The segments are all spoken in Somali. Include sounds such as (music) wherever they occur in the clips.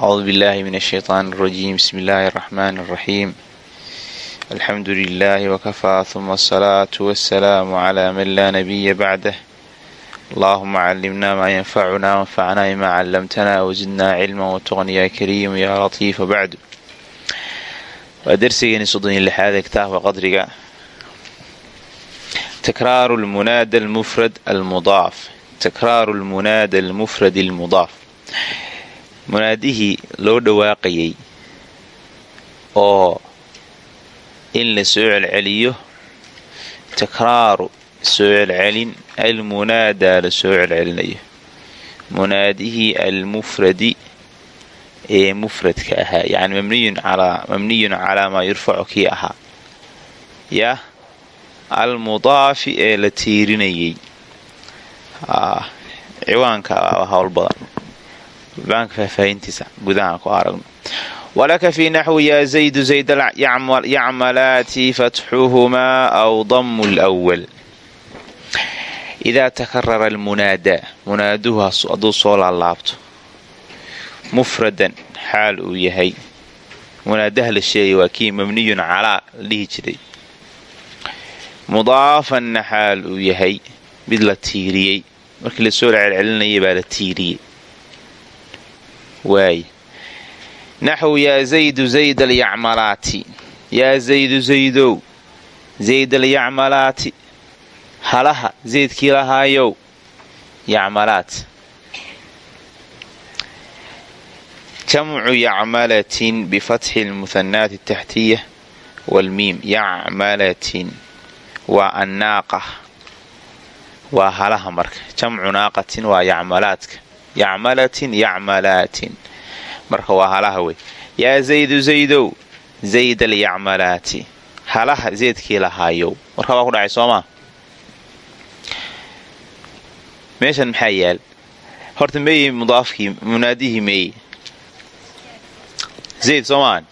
أعوذ بالله من الشيطان الرجيم بسم الله الرحمن الرحيم الحمد لله وكفى ثم الصلاة والسلام على من لا نبي بعده اللهم علمنا ما ينفعنا وانفعنا بما علمتنا وزدنا علما وتقن يا كريم يا لطيف وبعد waa darsigeeni soddon iyo lixaad ee kitaabka qadriga takraaru lmunaada almufrad almudaaf takraaru lmunaada almufrad almudaaf munaadihii loo dhawaaqayay oo in la soo celceliyo takraaru soo celcelin almunaadaa la soo celcelinayo. Munaadihii almufradi ee mufradka ahaa yani mabniyun calaa maa yurfacu kii ahaa. Yah almudaafi ee la tiirinayay. Ciwaanka hawl ciwaanka faahfaahintiisa gudahaan ku aragno walaka fii naxwi yaa zaydu zayd yacmalaati fatxuhumaa aw damu lwal idaa takarara almunaadaa munaaduhu hadduu soo laalaabto mufradan xaal uu yahay. Munaadaha la sheegay waa kii mabniyun calaa la dhihi jiray mudaafanna xaal uu yahay mid la tiiriyey markii la soo celcelinayay baa la tiiriyey waay naxwu yaa zaydu zayd alyacmalaati yaa zaydu zaydow zayd alyacmalaati halaha zaydkii lahaayow yacmalaat jamcu yacmalatin bifatxi lmuhanaati ataxtiya waalmiim yacmalatin waa annaaqa waa halaha marka jamcu naaqatin waa yacmalaadka yacmalatin yacmalaatin marka waa halaha wey. Yaa zaydu zaydow zayd alyacmalaati halaha zaydkii lahaayow marka waa ku dhacay soomaa meeshan maxaa yaal? Horta meeye mudaafkii munaadihii meeye zayd soomaan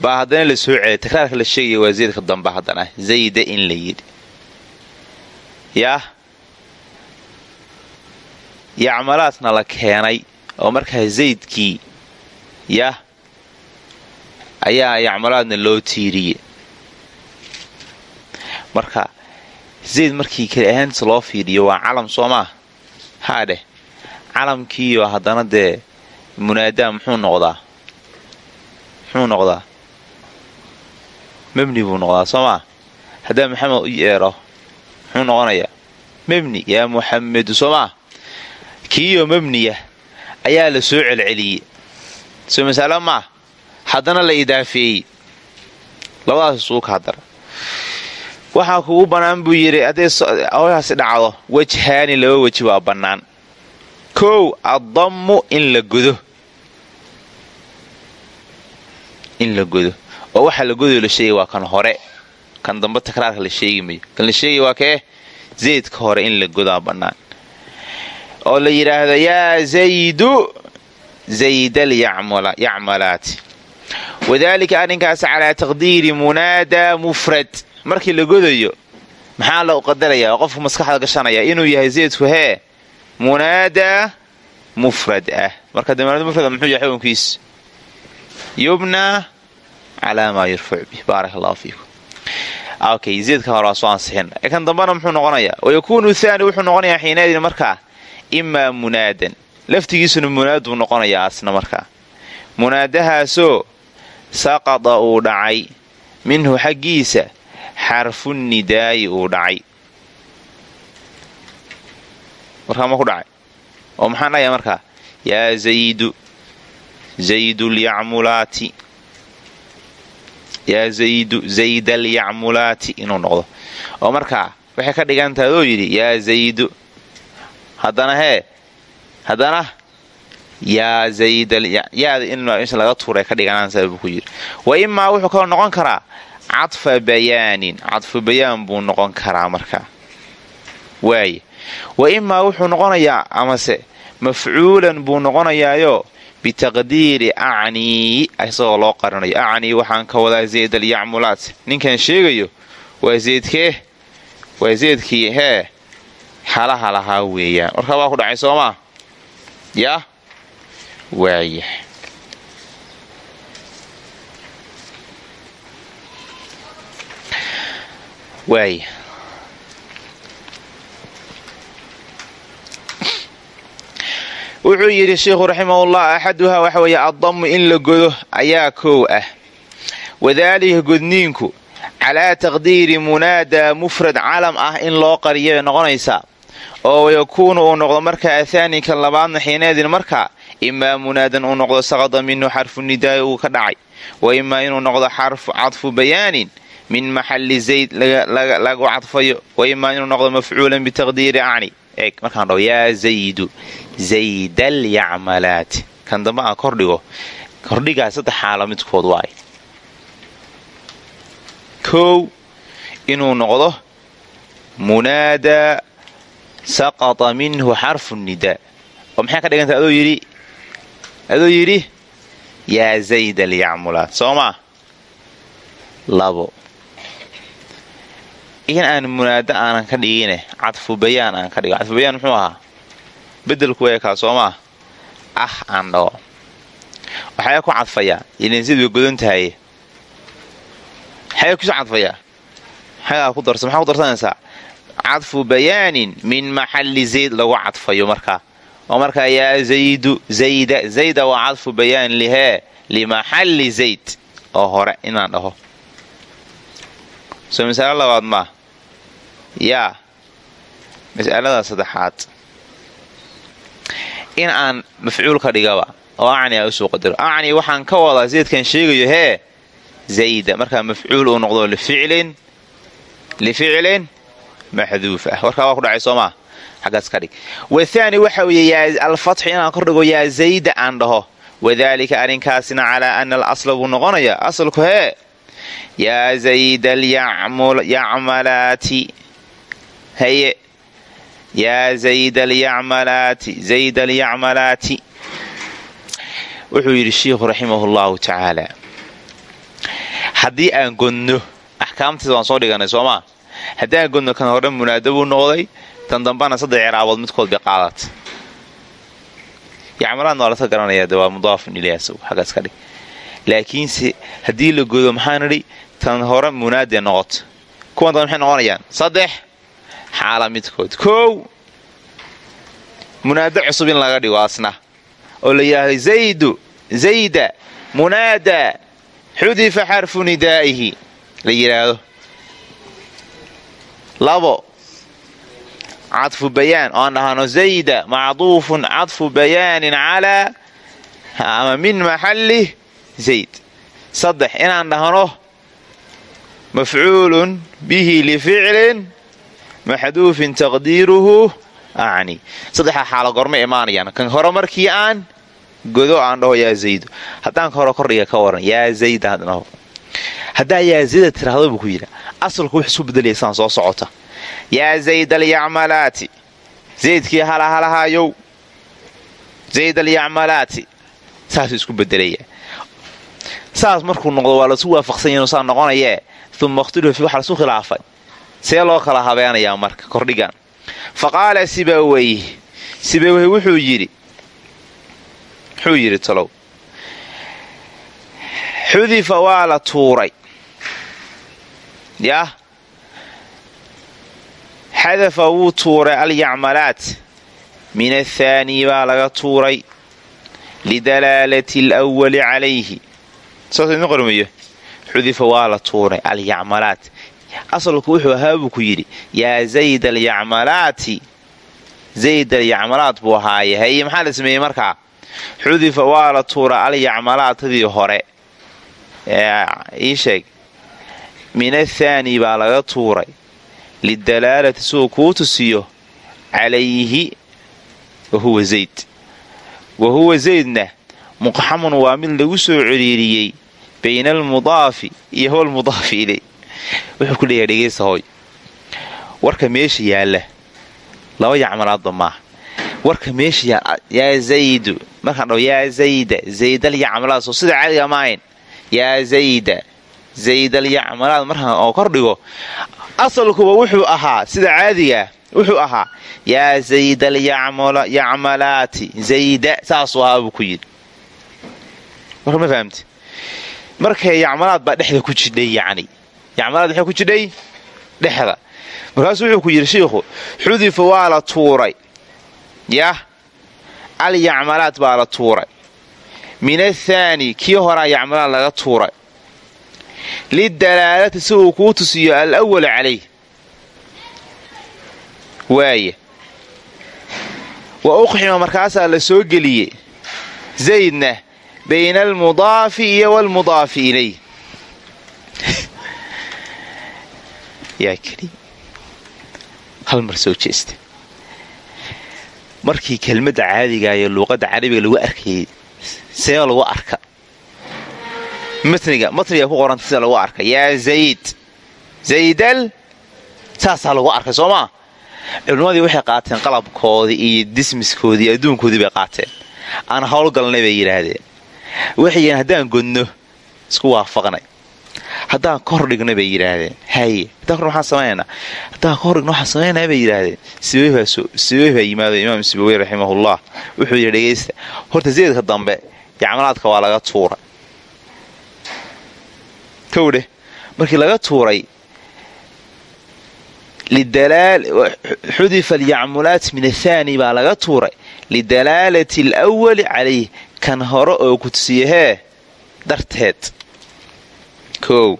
baa haddana la soo celay takraarka la sheegaya waa zaydka damba haddana. Zayda in la yidhi. Yaah yacmalaadna la keenay oo markaa zaydkii yah ayaa yacmalaadna loo tiiriye marka zayd markii kale ahaantiisa loo fiiriyo waa calam soo maa haa dheh calamkiiyo haddana dee munaadaa muxuu noqdaa? Muxuu noqdaa? Mebni buu noqdaa soo maa haddaa maxamed u yeero muxuu noqonayaa? Mebni yaa muxamedu soo maa kiiyo mebniya ayaa la soo celceliyey. Soo masalo maa haddana la idaafeeyey. Labadaas isugu ka hadara waxaa kugu bannaan buu yidhi hadday hawshaasi dhacdo wajhaani laba weji waa bannaan. Kow addammu in la godo in la godo oo waxaa la godayo la sheegay waa kan hore. Kan dambe takraarka la sheegi mayo. Kan la sheegay waa kee? Zaydka hore in la godaa bannaan oo la yidhaahdo yaa zaydu zaydal yacmalaati. Wadaalika arrinkaas calaa taqdiiri munaadaa mufrad. Markii la godayo maxaa la qadarayaa? Oo qofku maskaxda gashanaya inuu yahay zaydku hee munaadaa mufrad ah. Marka de munaada mufrad muxuu yahay xukunkiis yubnaa calaa maa yurfac bih baarak allahu fiikum okay zaydka hore waa soo ansixin. Kan dambena muxuu noqonayaa? Wayakuunu thaani wuxuu noqonayaa xiinaadin markaa imaa munaadan. Laftigiisuna munaaduu noqonayaa asna markaa munaadahaasoo saqada uu dhacay minhu xaggiisa xarfu nidaayi uu dhacay. Markaa ma ku dhacay? Oo maxaan dhahayaa markaa yaa zaydu zaydulyacmulaati yaa zaydu zaydalyacmulaati inuu noqdo. Oo markaa waxay ka dhigan tahay adoo yidhi yaa zaydu haddana hee haddana yaa zaydyaada in laga tuuray ka dhiganansa buu ku yidhi. Wa imaa wuxuu kaloo noqon karaa cadfa bayaanin cadfu bayaan buu noqon karaa markaa waaye wa imaa wuxuu noqonayaa amase mafcuulan buu noqonayaayo bitaqdiiri acnii isagoo loo qarinayo. Acnii waxaan ka wadaa zayd alyacmulaat. Ninkan sheegayo waa zaydkee? Waa zaydkii hee xalaha lahaa weeyaan warka waa ku dhacay soomaa yaah waayah waaya wuxuu yidhi sheikhu raximahullah axaduhaa waxa weeye addamu in la godo ayaa kow ah. Wadaalika godniinku calaa taqdiiri munaadaa mufrad calam ah in loo qariyay noqonaysaa oo wayakuunu uu noqdo markaa athaanika labaadna xiineedin markaa imaa munaadan uu noqdo saqada minhu xarfu nidaa'i uu ka dhacay wa imaa inuu noqdo xarfu cadfu bayaanin min maxalli zayd lagu cadfayo wa imaa inuu noqdo mafcuulan bitaqdiiri acni eeg markaan dhaho yaa zaydu zaydal yacmalaati kan dambe aan kordhigo kordhigaa saddex xaalo midkood waay kow inuu noqdo munaadaa saqata minhu xarfu nidaa oo maxay ka dhiganta? Adoo yidhi yaa zayd alyacmulaat soo maa labo. In aan munaado aanan ka dhigine cadfu bayaan aan ka dhigo. Cadfu bayaan muxuu ahaa? Bedelku eekaa soo maa ah aan dhaho. Waxaa ku cadfayaa ilan xagee ku soo cadfayaa xagaa ku darsa maxaa ku darsanaysaa? Cadfu bayaanin min maxalli zayd lagu cadfayo markaa oo markaa yaa zaydu zayda zayda waa cadfu bayaan lihee limaxalli zayd. Oo hore inaan dhaho. Soo masalo labaad mas'alada saddexaad. In aan mafcuul ka dhigaba oo acni a u soo qadaro acni waxaan ka wadaa zaydkan sheegayo hee zayda markaa mafcuul uu noqdo lificlin maxduuf ah warkaa waa ku dhacay soo maa xaggaas ka dhig wathaani waxa weeye alfatxu inaan kordhigo yaa zayda aan dhaho wadaalika arrinkaasina calaa ana alasla buu noqonaya asalku hee yaa zayda alyacmalaati haye yaa zayda alyacmalaati zayda alyacmalaati wuxuu yidhi shiikhu raximahu llahu tacaala haddii aan godno axkaamtiisa waan soo dhiganay soomaa haddii aan godno kan hore munaado buu noqday tan dambana saddex ciraabood midkood bay qaadata yacmalaadna waa laska garanaya de waa mudaafun ilayas xaggaas ka dhig. Laakiinse haddii la godo maxaan idhi tan hore munaadee noqoto kuwan dambe maxay noqonayaan? Saddex xaala midkood kow munaado cusub in laga dhigo asna. Oo la yidhaahdo zaydu zayda munaada xudifa xarfu nidaa'ihi la yidhaahdo labo cadfu bayaan oo aan dhahano zayda macduufun cadfu bayaanin calaa ama min maxalli zayd. Saddex inaan dhahno mafcuulun bihi lificlin maxduufin taqdiiruhu acni. Saddexdaa xaalo gorma imaanayaan kan hore markii aan godo aan dhaho yaa zaydu haddaan ka hore kordhiga ka waran yaa zayda hadnaho haddaa yaa zayda tiraahdo buu ku yidha asalku wax isu bedelaya saan soo socota. Yaa zayd alyacmalaati zaydkii halahalahayow zayd alyacmalaati saasuu isku bedelaya saas markuu noqdo waa lasu waafaqsan yahin saa noqonayee. Uma ikhtulifa fi waxa lasu khilaafay. See loo kala habeenayaa marka kordhigan fa qaala sibaweyh wuxuu yidhi muxuu yidhi talow. Xudifa waa la tuuray. Yah. Xadafa wuu tuuray alyacmalaat. Min athaanii baa laga tuuray. Lidalaalati alwali calayhi. Saas idin qormayo. Xudifa waa la tuuray alyacmalaat. Asalku wuxuu ahaa buu ku yidhi yaa zayd alyacmalaati. Zayd alyacmalaat buu ahaaye haye maxaa la sameeyey markaa xudifa waa la tuuray alyacmalaatadii hore. Ii sheeg. Min athaani baa laga tuuray. Lidalaalati siduu kuu tusiyo calayhi wahuwa zayd. Wahuwa zaydna muqxamun waa mid lagu soo ciriiriyey bayna almudaafi iyo howlmudaafi iley wuxuu ku leeyahay dhegeysa hooy warka meesha yaalla laba yacmalaadba maaha warka meesha yaa zaydu. Markaan dhaho yaa zayda zaydal yacmalaad. Soo sida caadiga maahayn yaa zayda zaydal yacmalaad. Markaan oo kordhigo asalkuba wuxuu ahaa sida caadigaa wuxuu ahaa yaa zaydal yacmalaati. Zayda saasuu ahaa buu ku yidhi. Marka ma fahamti markay yacmalaad baa dhexda ku jidhay yacni. Yacmalaad maxay ku jidhay? Dhexda. Markaasuu wuxuu ku yidhi shiikhu xudifa waa la tuuray yah alyacmalaad baa la tuuray. Min athaani kii horaa yacmalaad laga tuuray. Lidalaalati si uu kuu tusiyo alawal calayh waaya wa uqxima markaasaa la soo geliyey zaydna bayna almudaafi iyo walmudaafi ilayh (laughs) yaa keliya hal mar soo jeesta markii kelmadda caadiga iyo luuqadda carabiga lagu arkayay see lagu arka. Matniga matniga ku qoranta sida lagu arka. Yaa zayd zaydal saasaa lagu arkay soo maa culimmadii waxay qaateen qalabkoodii iyo dismiskoodii adduunkoodii bay qaateen. Aan howlgalnay bay yidhaahdeen. Waxay haddaan godno isku waafaqnay haddaan kor dhigno bay yidhaahdeen. Haye haddaan kor maxaan samaynaynaa. Haddaan kor dhigno waxaan samaynaya bay yidhaahdeen. Siwey baa yimaado imaam sibawey raximahullah. Wuxuu yidhi dhegaysta horta zeedka dambe yacmalaadka waa laga tuuray. Kowdheh markii laga tuuray xudifa alyacmulaat min athaani baa laga tuuray. Lidalaalati alwali calayh kan hore oo kutusiyahee darteed kow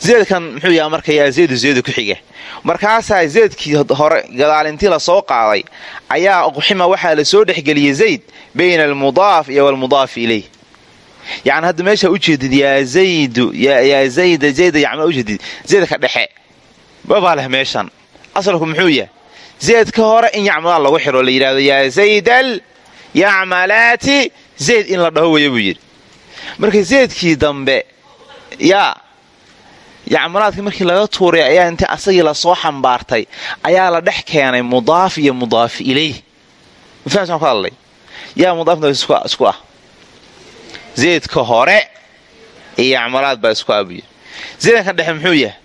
zeedkan muxuu yaha marka yaa zeydu zeydu ku xiga markaasaa zeedkii hore gadaalintii la soo qaaday ayaa uqxima waxaa la soo dhexgeliyey zayd bayna almudaaf iyo walmudaaf ilayh. Yani hadda meeshaa ujeedid yaa zaydu yaa zayda zayda yacmal ujeedid zeedka dhexe. Babaa leh meeshan. Asalku muxuu yahay zeedka hore in yacmalaad lagu xiro la yidhahdo yaa zaydal yacmalaati zayd in la dhaho waya buu yidhi. Marka zeedkii dambe yaa yacmalaadkii markii laga tuuray ayaa intii asagii la soo xambaartay ayaa la dhex keenay mudaaf iyo mudaaf ilayh. Mafahmsaan ku hadlay yaa mudaafna isku ah. Zeedka hore iyo yacmalaad baa isku buu yidhi zeedkan dhexe muxuu yahay?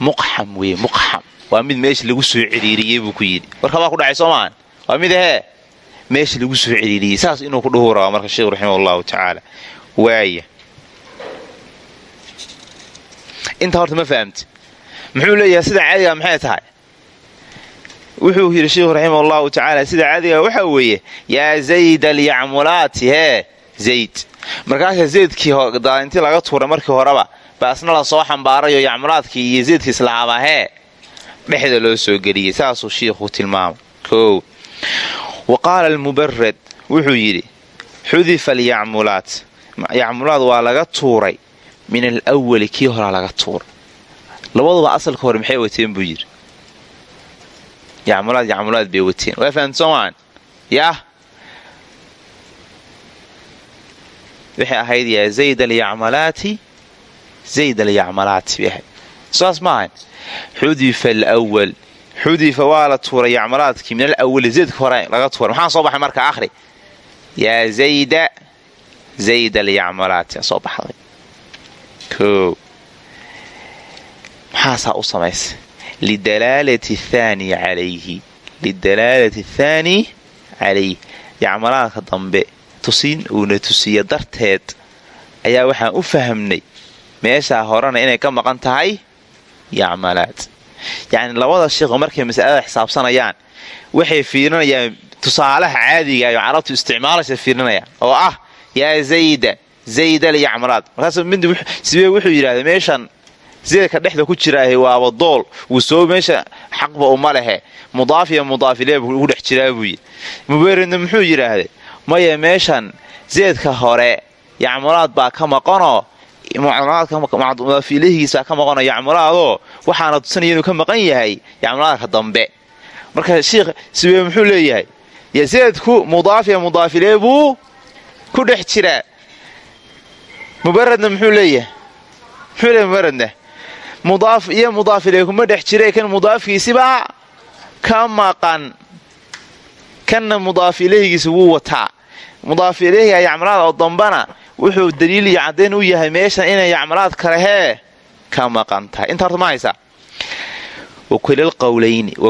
Muqxam weye muqxam waa mid meesha lagu soo ciriiriyey buu ku yidhi. Warkabaa ku dhacay soo waa mid ahee? Meesha lagu soo ciriiriyey. Saas inuu ku dhuhu rabaa marka sheekhu raximah allahu tacaala waaya intaa horta ma fahamti. Muxuu leeyahay sida caadiga maxay tahay? Wuxuu yidhi sheikhu raximah allahu sida caadiga waxa weeye yaa zayd alyacmulaati hee zayd. Markaasa zaydkii daalintii laga tuuray markii horeba ba asna la soo xambaarayo yacmulaadkii iyo zaydkii islahaabaa hee dhexda loo soo geliyey saasuu shiikhuu tilmaamay. Kow. Wa qaala almubarad wuxuu yidhi xudifa alyacmulaat yacmulaad waa laga min alwali kii horaa laga tuuray labaduba asalka hore maxay wateen buu yidhi yacmulaad yacmulaad bay wateen waa fahamta soomaan yaah ahayd yaa zayd alyacmalaati zayd alyacmalaati bay ahayd saas maahan xudifa alwal xudifa waa la tuuray yacmalaadkii min alawali zaydka hore laga tuuray maxaa soo baxay marka akhri yaa zayda zayd alyacmalaati soo baxday koo maxaasaa u samaysay lidalaalati thaani calayhi. Lidalaalati athaani calayh yacmalaadka dambe tusin uuna tusiya darteed. Ayaa waxaan u fahamnay. Meeshaa horena inay ka maqan tahay yacmalaad. Yacni labada sheekho markay masalada xisaabsanayaan waxay fiirinayaan tusaalaha caadiga ayo carabtu isticmaalaysa fiirinayaan. Oo ah yaa zayda zaydal yacmalaad markaas mid sibee wuxuu yidhahda meeshan zeedka dhexda ku jiraahe waaba dool. Wuu soo meesha xaqba uma lehe. Mudaaf iyo mudaafile ugu dhex jiraa buu yidhi. Muberidna muxuu yidhaahday maya meeshan zeedka hore yacmulaad baa ka maqanoo? Mudaafilhigiisbaa ka maqanoo yacmulaadoo waxaana tusanaya inuu ka maqan yahay yacmulaadka dambe. Marka shiikh sibee muxuu leeyahay? Zeedku mudaaf iyo mudaafile buu ku dhex jiraa mubaradna muxuu leeyahay? Muxuu leeyahy mubaradna mudaaf iyo mudaafile kuma dhex jira kan mudaafkiisibaa ka maqan kanna mudaaf ileyhigiisa wuu wataa. Mudaaf ileyhiga yacmalaad oo dambana wuxuu daliil iyo caddayn u yahay meeshan inay yacmalaad kale hee ka maqan tahay. Inta horta ma haysaa wa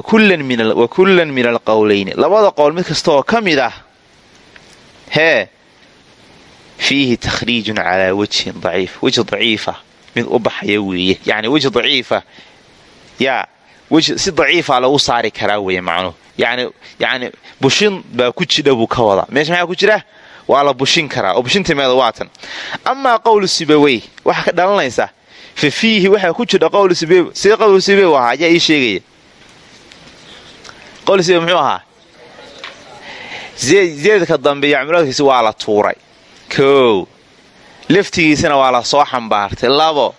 kullan min alqowlayni labada qowl mid kasta oo ka mid ah hee fiihi takhriijun calaa wajhin daciif weji daciifa mid u baxaya weeye yacni weji daciifa yaa si daciifa lagu saari karaa weye macnuhu yani yani bushin baa ku jidha buu ka wadaa meesha maxaa ku jira waa la bushin karaa oo bushintimeeda waatan amaa qowlu sibawey waxaa ka dhalanaysa fa fiihi waxaa ku jidha qowlu sibew see qowlu sibew ahaa ayaa ii sheegaya qowlu sibew muxuu ahaa zeedka dambe koow laftigiisana waa la soo xambaartay labo.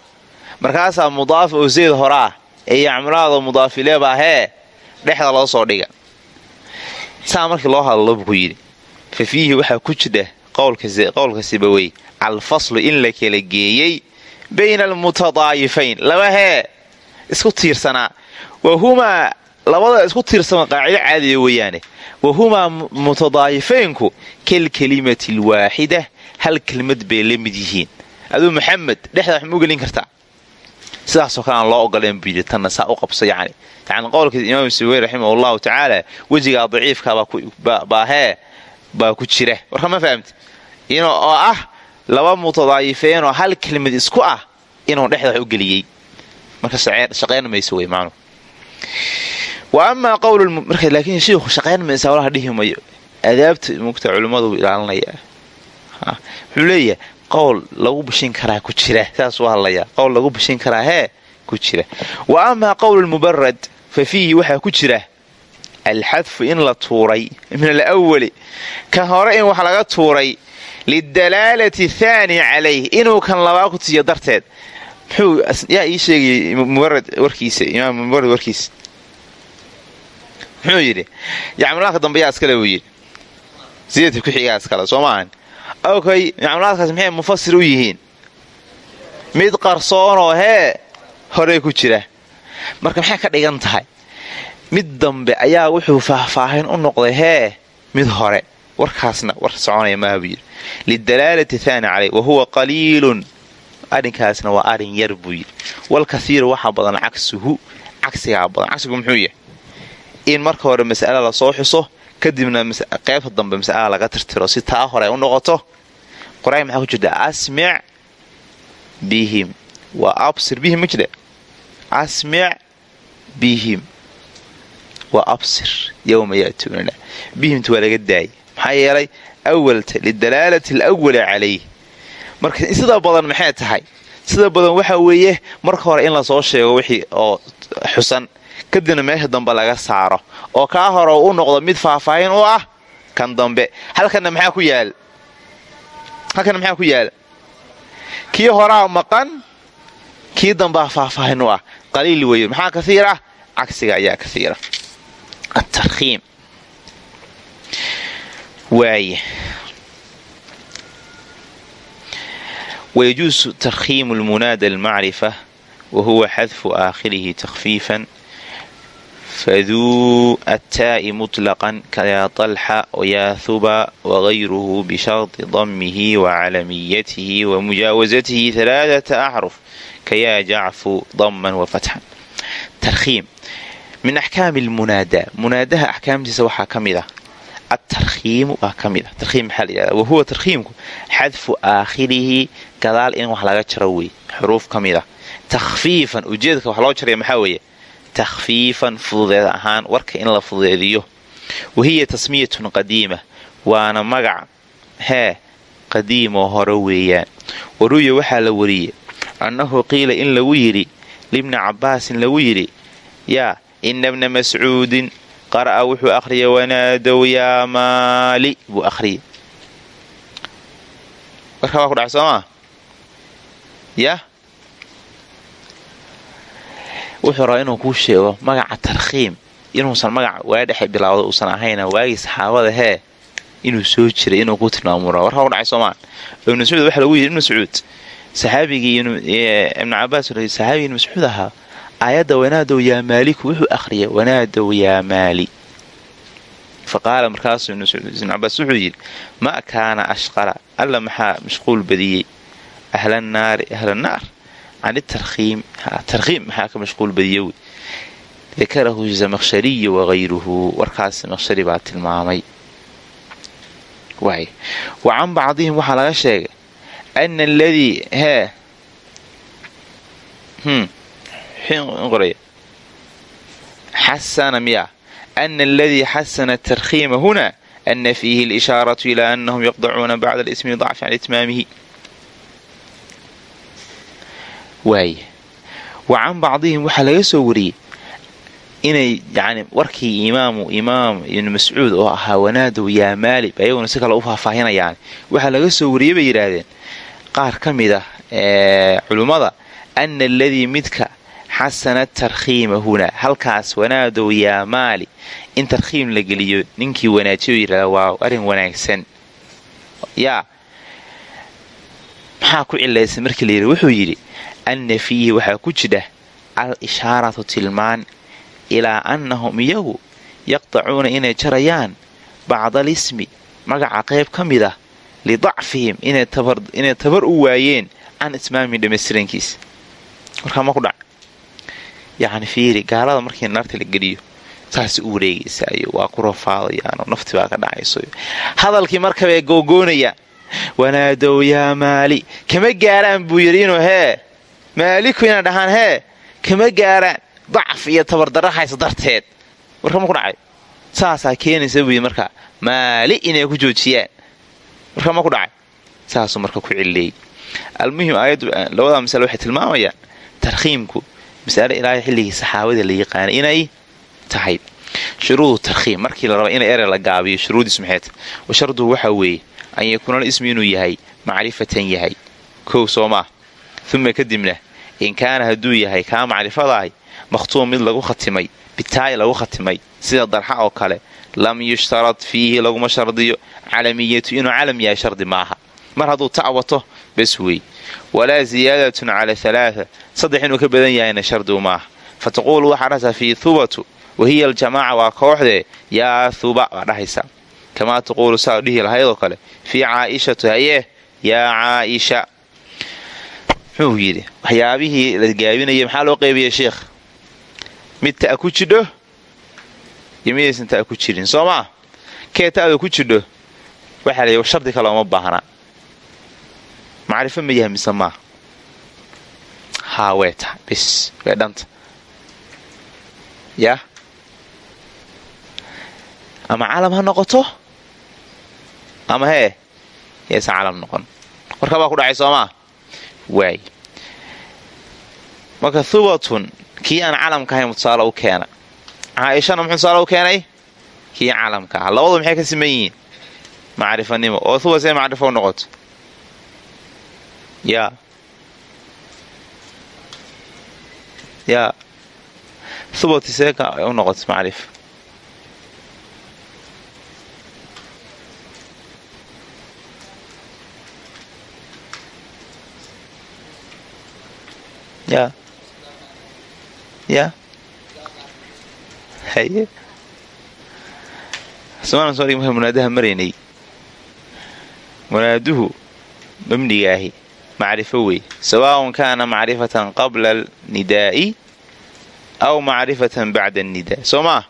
Markaasaa mudaaf oo zeed horaa iyo cumraado mudaafileeba ahee dhexda loo soo dhiga. Saa markii loo hadlo buu yidhi fa waxaa ku jidha qowlka sibawey alfaslu in la kala geeyey bayna almutadaayifayn laba hee isku tiirsanaa wahumaa labada isku tiirsama qaacido caadiya weeyaane. Wahumaa mutadaayifaynku kalkelimati alwaaxida hal kelmad bay la mid yihiin. Aduu maxamed dhexda wax ma u gelin kartaa? Sidaasoo kale loo ogoleen buu yidhi tanna saa u qabso yani yani qowlka imaam siwey raximah allahu tacaala wejigaa daciifka baahee baa ku jira. Warka ma fahamti oo ah laba mutadaayifeenoo hal kelmad isku ah inuu dhexda wax u geliyey. Marka shaqayn mayso wey macnu. Wa amaa qowlmarka laakiin shiikhu shaqayn maysa walaha dhihi mayo. Adaabta mugta culimmadu ilaalinaya wuxuu leeyahay qowl lagu bashin karaa ku jira. Saasuu hadlayaa qowl lagu bashin karaa hee ku jira. Wa amaa qowl mubarad fa fiihi waxaa ku jira alxadfu in la tuuray min alawali kan hore in wax laga tuuray lidalaalati thaani calayh inuu kan labaa ku tiiyo darteed. Muxuu yaa ii sheegayay mubarad warkiisa imaam mubarad warkiisa? Muxuu yidhi yacmulaadka dambe yaa iskale buu yidhi. Sideedka ku-xigaa iskale soo maahan okay yacmulaadkaas maxay mufasir u yihiin? Mid qarsoonoo hee horey ku jira. Marka maxay ka dhigan tahay? Mid dambe ayaa wuxuu faahfaahin u noqday hee mid hore. Warkaasna war soconaya maaha buu lidalaalati thaani caleyh wa huwa qaliilun. Arrinkaasna waa arrin yar buu yidhi. Walkaiiru waxaa badan cagsuhu cagsigaa badan. Cagsigu muxuu yahay? In marka hore mas'ala la soo xuso kadibna qaybta dambe mas'ala laga tirtiro. Si taa hore u noqoto qur'aanka maxaa ku jirta asmic bihim. Waa absir bihim ma jira? Asmic bihim. Waa absir yowma ya'tuunana bihimta waa laga daayay. Maxaa yeelay? Awalta lidalaalati alawali calayh marka sida badan maxay tahay? Sida badan waxa weeye marka hore in la soo sheego wixii oo xusan kadibna meesha dambe laga saaro. Oo kaa hore u noqdo mid faahfaahin u ah kan dambe. Halkana maxaa ku yaal halkana maxaa ku yaalla kii horaa maqan kii dambaa faahfaahin u ah. Qaliil weeye maxaa kaiir ah cagsiga ayaa kaiira atarkiim waaya wayajuusu tarkhiimu lmunaada almacrifa wa huwa xadfu aakhirihi faduu attaa'i mutlaqan kayaa طalxa wayaa huba wagayruhu bishardi dammihi wacalamiyatihi wamujaawasatihi alaaثata ahruf kayaa jacfu damman wafatxan tarkiim min axkaami lmunaadaa munaadaha axkaamtiisa waxaa ka mid ah atarkiimu baa ka mid tarkiimmaxaalayhahda wahuwa tarkiimku xadfu aakhirihi gadaal in wax laga jaro weeye xuruuf ka mid ah takhfiifan ujeedka wax loo jaraya maxaa weeye takhfiifan fududeed ahaan warka in la fududeediyo wahiya tasmiyatun qadiima waana magac hee qadiimoo hore weeyaan waruya waxaa la wariyey annahu qiila in lagu yidhi libni cabbaasin lagu yidhi yaa ina bna mascuudin qara'a wuxuu akhriyay wanaadow yaa maali buu akhriyay warkaa waa ku dhacay soomaa yah wuxuu rabaa inuu kuu sheego magaca tarkhiim inuusan magac waa dhexe bilaawda uusan ahayna waagii saxaabada hee inuu soo jiray inuu ku tilmaamuu raba warkaa ku dhacay ibnu mascuud waxaa lagu yidhi ibnu mascuud saxaabigii ibnu cabaas saxaabigii mascuud ahaa aayadda wanaadow yaa maaliku? Wuxuu akhriyay wanaadow yaa maali. Fa qaala markaasuu ibnu cabaas wuxuu yidhi ma kaana ashqala alla maxaa mashquul badiyey? Ahlannaari ahlannaar can itarkiim tarkiim maxaa ka mashquul badiye wey dakarahu zamakhshariyu wagayruhu warkaas zamakhshari baa tilmaamay wa can bacdihim waxaa laga sheegay ana aladii hee xasana miya ana aladii xasana tarkhiima huna ana fiihi lishaaratu ilaa anahum yaqdacuuna bacda alismi dacfi can itmaamihi waay. Wa can bacdihim waxaa laga soo wariyey inay yani warkii imaamu imaam ibnu mascuud oo ahaa wanaadow yaa maalib ayaguna si kale u faahfaahinayaan. Waxaa laga soo wariyey bay yidhaahdeen. Qaar ka mid ah culummada ana aladii midka xasana tarkhiima hunaa halkaas wanaadow yaa maali in tarkhiim la geliyo ninkii wanaajiyo yidhahda waa arrin wanaagsan. Yaa maxaa ku cilaysan markii la yidhi? Wuxuu yidhi anna fiihi waxaa ku jidha al ishaaratu tilmaan ilaa annahum iyagu yaqtacuuna inay jarayaan bacda alismi magaca qayb ka mid ah lidacfihim inay tabar u waayeen can itmaamin dhammaystirankiisa markaa ma ku dhac yacni fiiri gaalada markii naarta la geliyo saas u wareegaysaayo waa ku rafaadayaanoo nafti baa ka dhacayso hadalkii markabay googoonayaan wanaadow yaa maali kama gaaraan buu yidhi inuu hee maaliku inay dhahaan hee kama gaaraan dacf iyo tabardarra haysa darteed. Warka ma ku dhacay. Saasaa keenaysa buuyi marka maali inay ku joojiyaan. Warka ma ku dhacay. Saasuu marka ku cilleeyey almuhim aayaddu labadaa masale waxay tilmaamayaan tarkhiimku masale ilaahay xilligii saxaabada la yaqaanay inay tahay. Shuruudu tarkhiim markii la raba in ere la gaabiyo shuruudiis maxeed. Wa sharduhu waxaa weeye an yakuunal ismi inuu yahay macrifatan yahay. Kow soo maah uma kadibna in kaana hadduu yahay kaa macrifadaahi makhtuum mid lagu khatimay bitaa'i lagu khatimay sida darxa oo kale lam yushtarad fiihi laguma shardiyo calamiyatu inuu calam yahay shardi maaha. Mar hadduu ta' wato bes wey walaa ziyaadatun cala alaaa saddex inuu ka badan yahayna shardigu maaha. Fa taquulu waxaa dhahaysaa fii hubatu wahiya aljamaaca waa kooxdee yaa huba baa dhahaysa kamaa taquulu saa dhihi lahaydoo kale fii caa'ishatu hayee yaa caa'isha muxuu yidhi waxyaabihii la gaabinaya maxaa loo qeybiyey sheikh? Mid ta'a ku jidho? Iyo midaysan ta'a ku jirin soo maa kee ta'da ku jidho? Waxaa la shardi kale uma baahnaa macrifo ma yahay mise maaha haa tahay bis way dhanta. Yaa? Ama calam ha noqoto? Ama hee? Yaysan calam noqon. Warka baa ku dhacay soo maa waay marka hubatun kii aan calamka ahayn tusaale u keena caaishana muxuu tusaale u keenay? Kii calamka ah labadu maxay ka siman yihiin? Macrifanimo. Oo hubat see macrifo u noqoto. Yaa yaa hubati see u noqoto macrifa ya ya haye somaalian soo dhig marka munaadaha maraynay munaaduhu mabnigaahi macrifo wey sawaaءun kaana macrifatan qabla alnidaa'i aw macrifatan bacda annidaa soo maa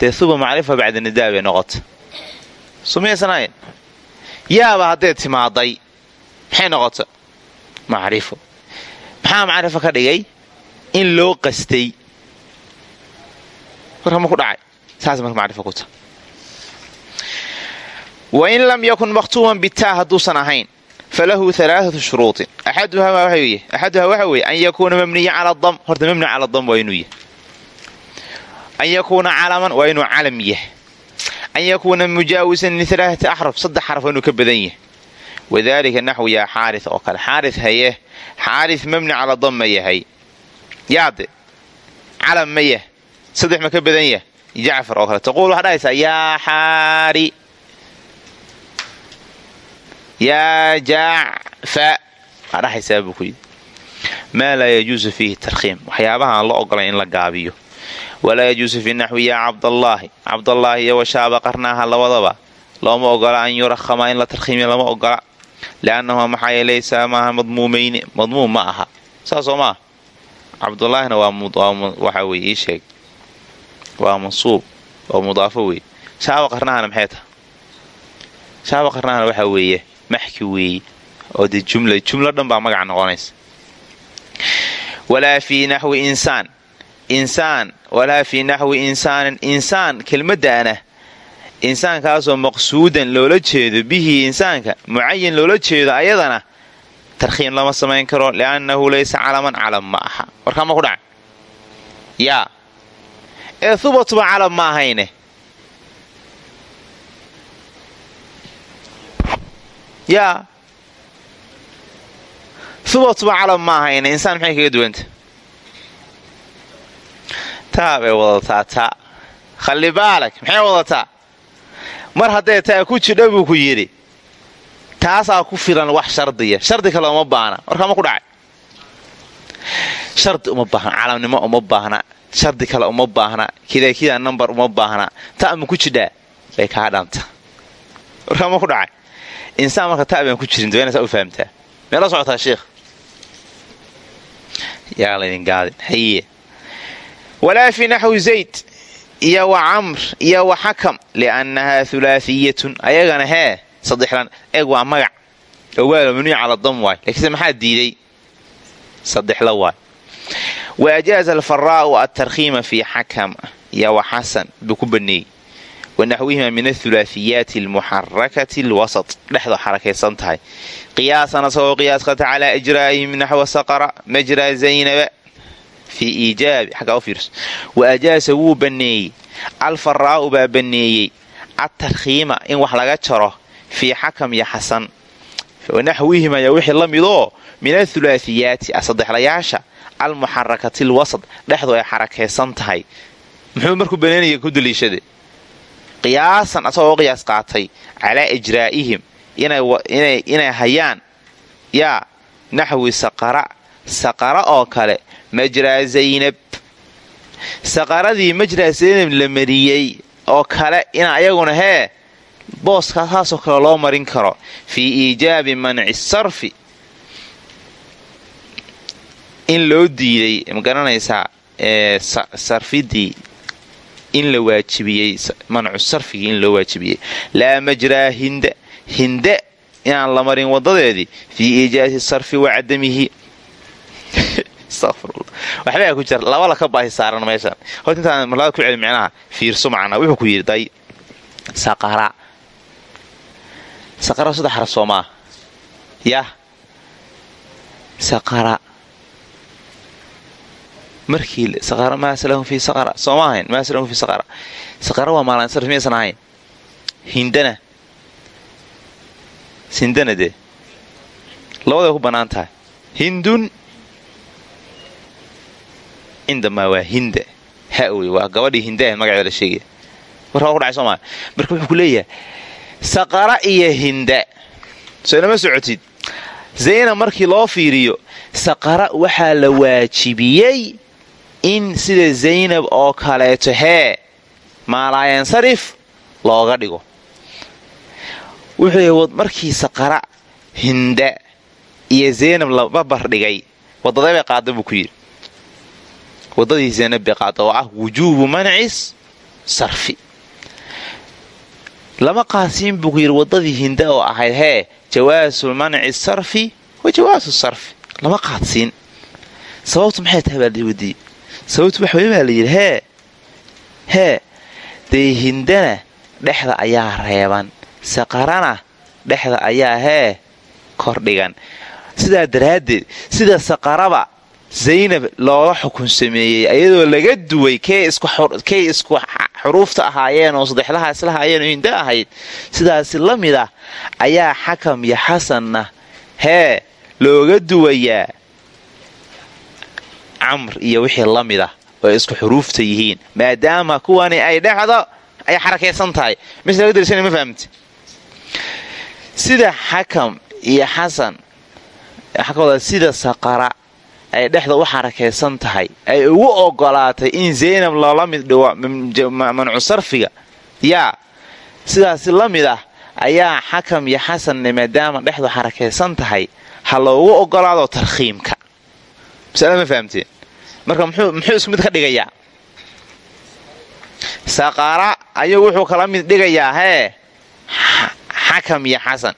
dee huba macrifa bacda nidaa bay noqota soo miyaysanahayn yaaba hadday timaaday maxay noqota macrifo maxaa macrifo ka dhigay? In loo qastay. Wain lam yakun makhtuuman bitaa hadduusan ahayn falahu alaaatu shuruuطin axaduhaa waxa weeye an yakuuna mabniya cala dam. Horta mabni cala dam waa inuu yahay. An yakuuna calaman waa inuu calam yahay. An yakuuna mujaawisan lialaati axraf. Saddex xaraf waa inuu ka badan yahay wadalika naxwu yaa xaari oo kale. Xaari haye xaari mabni cala dam ma yahay. Yaade calam ma yah saddex ma ka badan yah jacfar oo kale. Taquul waxaa dhahaysaa yaa xaari. Yaa jacfa. Waa dhahaysaa buu ku yidhi. Maa laa yajuusu fiihi tarkhiim. Waxyaabaha aan la ogolayn in la gaabiyo. Walaa yajuusu fii naxwi yaa cabdallaahi. Cabdallaahi iyo washaaba qarnaaha labadaba looma ogola an yurakhama in la liannahu maxaa yeelaysa maaha madmuumayni madmuum ma aha saasoo maaha cabdullaahina waxa weye ii sheeg waa mansuub oo mudaafo wey shaaba qarnahana maxay taha shaaba qarnahana waxaa weeye maxki weeye oo dee jumla jumlo dhan baa magaca noqonaysa walaa fii naxwi insaan insaan walaa fii naxwi insaanin insaan kelmaddaana insaankaasoo maqsuudan loola jeedo bihi insaanka mucayan loola jeedo ayadana tarkhiim lama samayn karo liannahu laysa calaman calam ma aha. Warkaa ma ku dhaca yaa. Ee hubatuba calam ma ahayne. Yaa. Hubatuba calam ma ahayne insaan maxay kaga duwanta taa bay wadataa taa. Khalli baalak maxay wadataa mar hadday taa ku jidha buu ku yidhi taasaa ku filan wax shardiya shardi kale uma baahna. Warkaa ma ku dhacay. Shardi uma baahna calamnimo uma baahna shardi kale uma baahna kidaa kidaa number uma baahna. Ta ma ku jidhaa? Bay kaa dhanta warkaa ma ku dhacay. Insaan marka ta baan ku jirin dabeynaysaa u fahamtaa. Meela socotaa sheikh. Yaa laydin gaadin haye walaa fi naxwi zayd iyo wa camr iyo wa xakam liannahaa hulaahiyatun ayagana hee saddexlan eeg waa magac. Oo waa mamnuuc cala dam waay. Lakiinse maxaa diiday? Saddexla waay. Wa ajaaza alfaraa'u altarkhiima fii xakam iyo wa xasan buu ku baneeyey. Wanaxwihima min athulaahiyaati almuxarakati alwasat. Dhexdoo xarakaysan tahay. Qiyaasan asagoo qiyaas qata calaa ijraa'ihim naxwa saqara majraa zaynaba wa ajaasa wuu banneeyey alfaraa'u baa banneeyey adtarkhiima in wax laga jaro fii xakam iyo xasan wanaxwihim ayaa wixii la midoo min athulaahiyaati saddexlayaasha almuxarakati alwasat dhexdoo ay xarakaysan tahay muxuu markuu baneynaya ku daliishade qiyaasan asagoo qiyaas qaatay calaa ijraa'ihim inay hayaan yaa naxwi saqara saqara oo kale majraa zaynab saqaradii majraa zaynab la mariyey oo kale in ayaguna hee booska saasoo kale loo marin karo fii iijaabi manci sarfi. In loo diiday ma garanaysaa sarfidii in la waajibiyey mancu sarfigii in loo waajibiyey. Laa majraa hinda hinde inaan la marin wadadeedii fii iijaazi sarfi wa cadamihi (laughs) waxbaa ku jira. Laba laka baahi saaran meeshaan horta intaan marlada ku celi micnaha fiirso macnaa wuxuu ku yidhi saqara saqara saddex xaraf soo saqara markii saqara maaslahum fii saqara soo ma ahayn? Maaslahum saqara saqara waa maalansarf miyaysan ahayn? Hindana. Sindana dee. Labaday ku bannaan hindun cindamaa waa hinda hawey waa gabadhii hindaah magaceeda la sheegaya warkaa ku dhacay soo maa marka wuxuu ku leeyahay saqara iyo hinda soo inama socotid? Zaynab markii loo fiiriyo saqara waxaa la waajibiyey in sida zaynab oo kaleeto hee maalaayansarif looga dhigo. Wuxuu markii saqara hinda iyo zaynab laba bardhigay wadadee bay qaada buu ku yidhi wadadii zaynab bay qaada oo ah wujuubu mancis sarfi. Lama qaasiin buu ku yidhi wadadii hinda oo ahayd hee jawaasu manci sarfi wa jawaasu sarfi. Lama qaadsiin. Sababtu maxay tahay baa wadiye sababtu wax wey baa la yidhi hee hee dee hindana dhexda ayaa reeban saqarana dhexda ayaa hee kordhigan. Sidaa daraaddeed sida saqaraba zaynab looga xukun sameeyey ayadoo laga duway kay isku xuruufta ahaayeen oo saddexlaha isla haayeen oo hinda ahayd sidaasi la mid ah ayaa xakam iyo xasanna hee looga duwayaa camr iyo wixii la mid ah oo ay isku xuruufta yihiin maadaama kuwani ay dhexda ay xarakaysan tahay. Mis laga darsana ma fahamte sida xakam iyo xasan sida saqara ay dhexda u xarakaysan tahay ay ugu ogolaatay in zaynab loola mid dhigo mancu sarfiga. Yaa sidaasi la mid ah ayaa xakam iyo xasanne maadaama dhexdu xarakaysan tahay ha loogu ogolaado tarkhiimka. Masala ma fahamteen? Marka muxuu isku mid ka dhigayaa? Saqara ayuu wuxuu kala mid dhigayaa hee xakam iyo xasan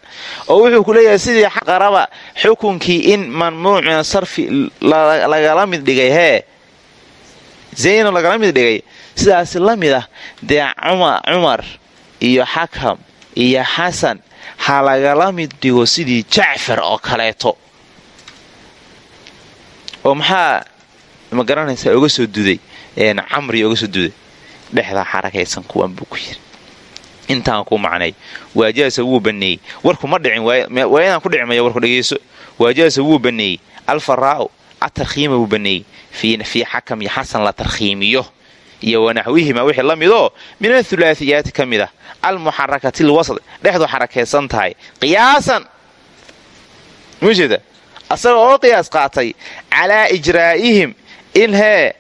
oo wuxuu ku leeyahay sidii qaraba xukunkii in mamnuuc min sarfi lagala mid dhigay hee zaynab lagala mid dhigay sidaasi la mid ah dee cumar iyo xakam iyo xasan ha lagala mid dhigo sidii jacfar oo kaleeto oo maxaa ma garanaysaa oga soo duday camri oga soo duday dhexdaa xarakaysan kuwan buu ku yiri intaan ku macnay. Waajaasa wuu baneeyey warku ma dhicin waa inaan ku dhicmaya warku dhegeyso waajaasa wuu baneeyey alfaraa'u atarkhiima wuu baneeyey fii xakam iyo xasan la tarkhiimiyo. Iyo wanaxwihima wixii la midoo min athulaathiyaati ka mid ah almuxarakati lwasd dhexdu xarakaysan tahay. Qiyaasan. Mujeeda asaga oo qiyaas qaatay. Calaa ijraa'ihim. Inhee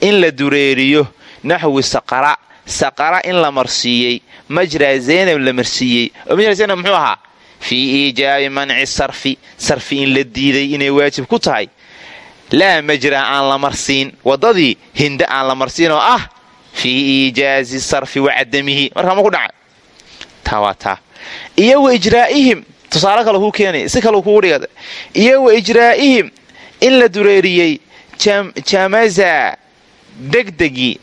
in la dureeriyo. Naxwi saqara saqara in la marsiiyey majraa zaynab la marsiiyey oo majra zaynab muxuu ahaa fii iijaabi manci sarfi sarfi in la diiday inay waajib ku tahay. Laa majraa aan la marsiin waddadii hinda aan la marsiin oo ah fii iijaazi sarfi wa markaa ma ku dhaca taa waa taa. Iyo wa ijraa'ihim tusaale kale kuu keenay si kale kugu dhigata iyo wa ijraa'ihim in la dureeriyey jamaza degdegii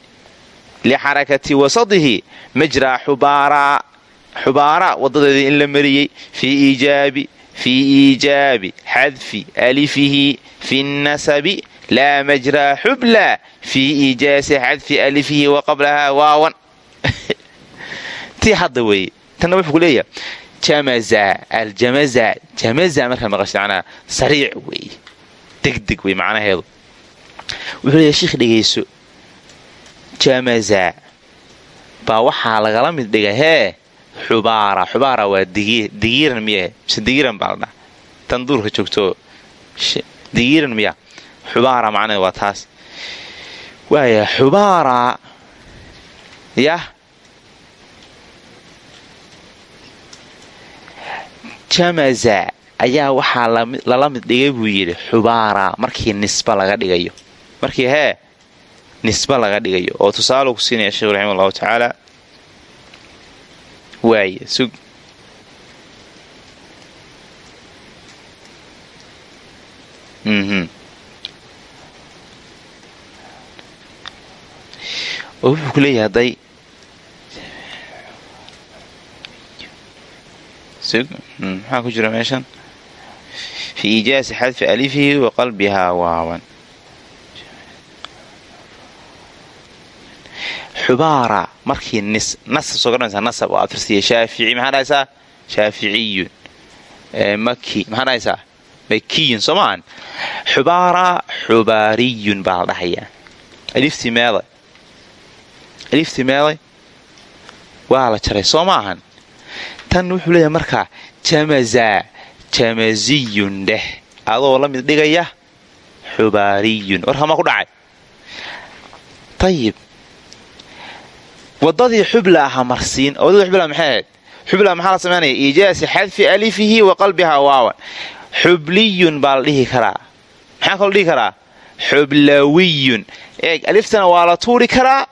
lixarakati wasadihi majraa xubaara wadadeedii in la mariyey fii iijaabi xadfi alifihi fi nasabi laa majraa xubla fii iijaasi xadfi alifihi wa waawan tii hadda weeye tanna wuxuu ku leeyaha jamaza aljamaza jamaza markaa maqasha macnaha sariic weeye degdeg wey macnaheedu wuxuu leeyahay sheikh dhegayso jamaza baa waxaa lagala mid dhiga hee xubaara xubaara waa digiiran miya mise digiiran baa la dhaha tan duurka joogto digiiran miya xubaara macnaheed waa taas. Waaya xubaara yah jamaza ayaa waxaa lala mid dhigay buu yidhi xubaara markii nisba laga dhigayo. Markii hee nisba laga dhigayo. Oo tusaale ku siinaya sheekhu raxima allahu tacaala waaya sug oo wuxuu ku leeyahay hadday maxaa ku jira meeshan? Fii iijaasi xadfi alifihi wa qalbihaa xubaara markii nasab soo garanaysaa nasab oo aad firsiya shaafici maxaa dhahaysaa shaaficiyun maki maxaa dhahaysaa makiyun soo maahan xubaara xubaariyun baa la dhahayaa aliftii meeday aliftii meeday waa la jaray soo ma ahan tan wuxuu leeyahay markaa jamaza jamaziyun dheh adoo la mid dhigaya xubaariyun warkamaa ku dhacay ayib wadadii xubla aha marsiin. Wadadii xubla maxay ahayd xubla maxaa la samaynaya iijaasi xadfi alifihi wa qalbihaa waawan. Xubliyun baa la dhihi karaa. Maxaa kaloo dhihi karaa? Xublawiyun. Eeg aliftana waa la tuuri karaa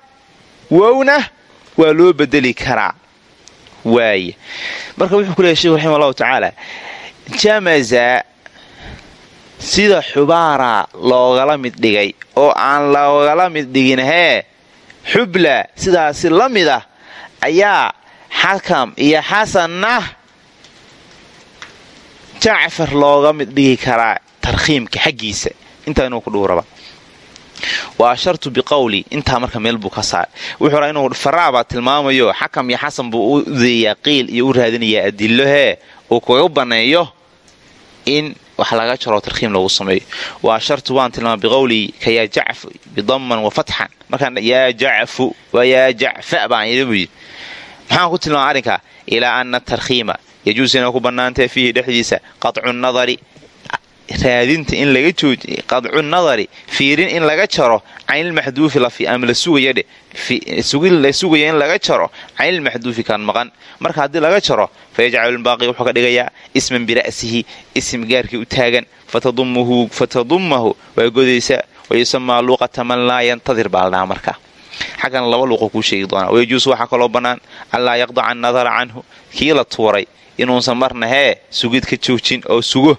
wowna waa loo bedeli karaa. Waaya marka wuxuu ku leeyahy sheku raxima allahu tacaala jamaza sida xubaara loogala mid dhigay oo aan loogala mid dhigin xubla sidaasi la mid ah ayaa xakam iyo xasanna jacfar looga mid dhigi karaa tarkhiimka xaggiisa. Intaa inuu ku dhuuraba. Wa ashartu biqowli intaa marka meel buu ka saaray wuxuu raa inuu faraabaa tilmaamayo xakam iyo xasan buu u deeyaa qiil iyo u raadinayaa adillo hee. Uu kaga baneeyo in wax laga jaro tarkhiim lagu sameeyo. Wa ashartu waan tilmaama biqowlii ka jacfu bidamman wa markaan yaa jacfu yaa jacfa baan buu yidhi. Maxaan ku tilmaama arrinkaa ilaa ana tarkhiima yajuusu ku bannaantahe fiihi dhexdiisa qadcu nadari raadinta in laga joojiy qadcu nadari fiirin in laga jaro caynilmaxduufi ama la sugaya dheh la sugaya laga jaro caynilmaxduufi kan maqan. Marka haddii laga jaro fa yajcalu lbaaqi wuxuu ka dhigayaa isman bira'sihi ism gaarkii u taagan fatadummahu waa godaysaa wayusamaa luuqata man laa yantadir baa la dhahaa laba luuqo kuu sheegi doonaa wayajuusu waxaa kaloo bannaan anlaa yaqdaca nadara canhu kii la tuuray inuusan marna hee sugid ka joojin oo sugo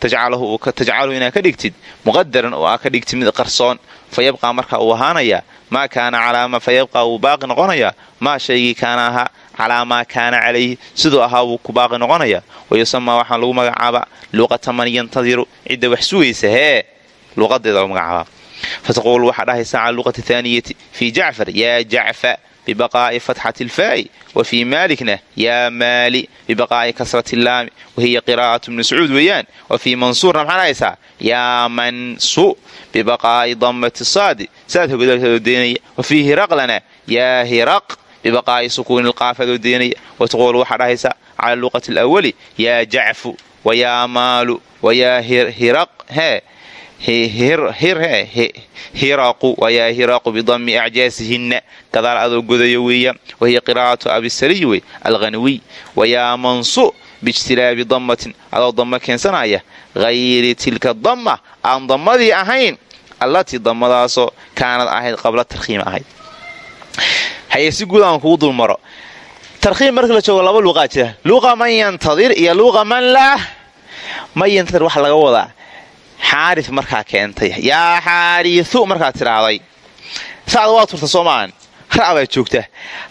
tajcaluhu inaad ka dhigtid muqadaran oo aa ka dhigtid mid qarsoon fa yabqaa marka uu ahaanayaa maa kaana calaama fa yabqaa wuu baaqi noqonayaa maa shaygii kaana ahaa calaa maa kaana calayhi siduu ahaa wuu ku baaqi noqonayaa wayusamaa waxaa lagu magacaabaa luqata man yantadiru cidda wax sugaysa hee luqadeeda lagu magacaabaa fataquul waxaa dhahaysaa cala luqati thaaniyati fii jacfar yaa jacfa bibaqaa'i fatxati alfaa'i wa fii maalikna yaa maali bibaqaa'i kasrati allaami wahiya qiraa'atu bni sacuud weeyaan wa fii mansuurna maxaa dhahaysaa yaa mansu bibaqaa'i dammati saadi saadka godaalkeedoo deenaya wa fii hiraqlana yaa hiraq bibaqaa'i sukuuni lqaafadoo deenaya wa taquul waxaa dhahaysaa cala luqati alawali yaa jacfu wa yaa maalu wa yaa hiraq hee hiraqu wayaa hiraqu bidami acjaasihinna gadaal adoo godayo weeya. Wahiya qiraa'atu abisaliy wey alghanawiy wayaa mansu biijtilaabi dammatin adoo damma keensanaya hayri tilka damma aan dammadii ahayn allatii dammadaasoo kaanad ahayd qabla tarkhiim ahayd. Haye si guud aan kugu dulmaro. Tarkhiim marka la joogo laba luqaa jira. Luqa man yantadir iyo luqa man lah man yantadir waxa laga wadaa xaari markaa keentay. Yaa xaariiu markaad tidhaahday sacda waa turta soomaan ra' baad joogta.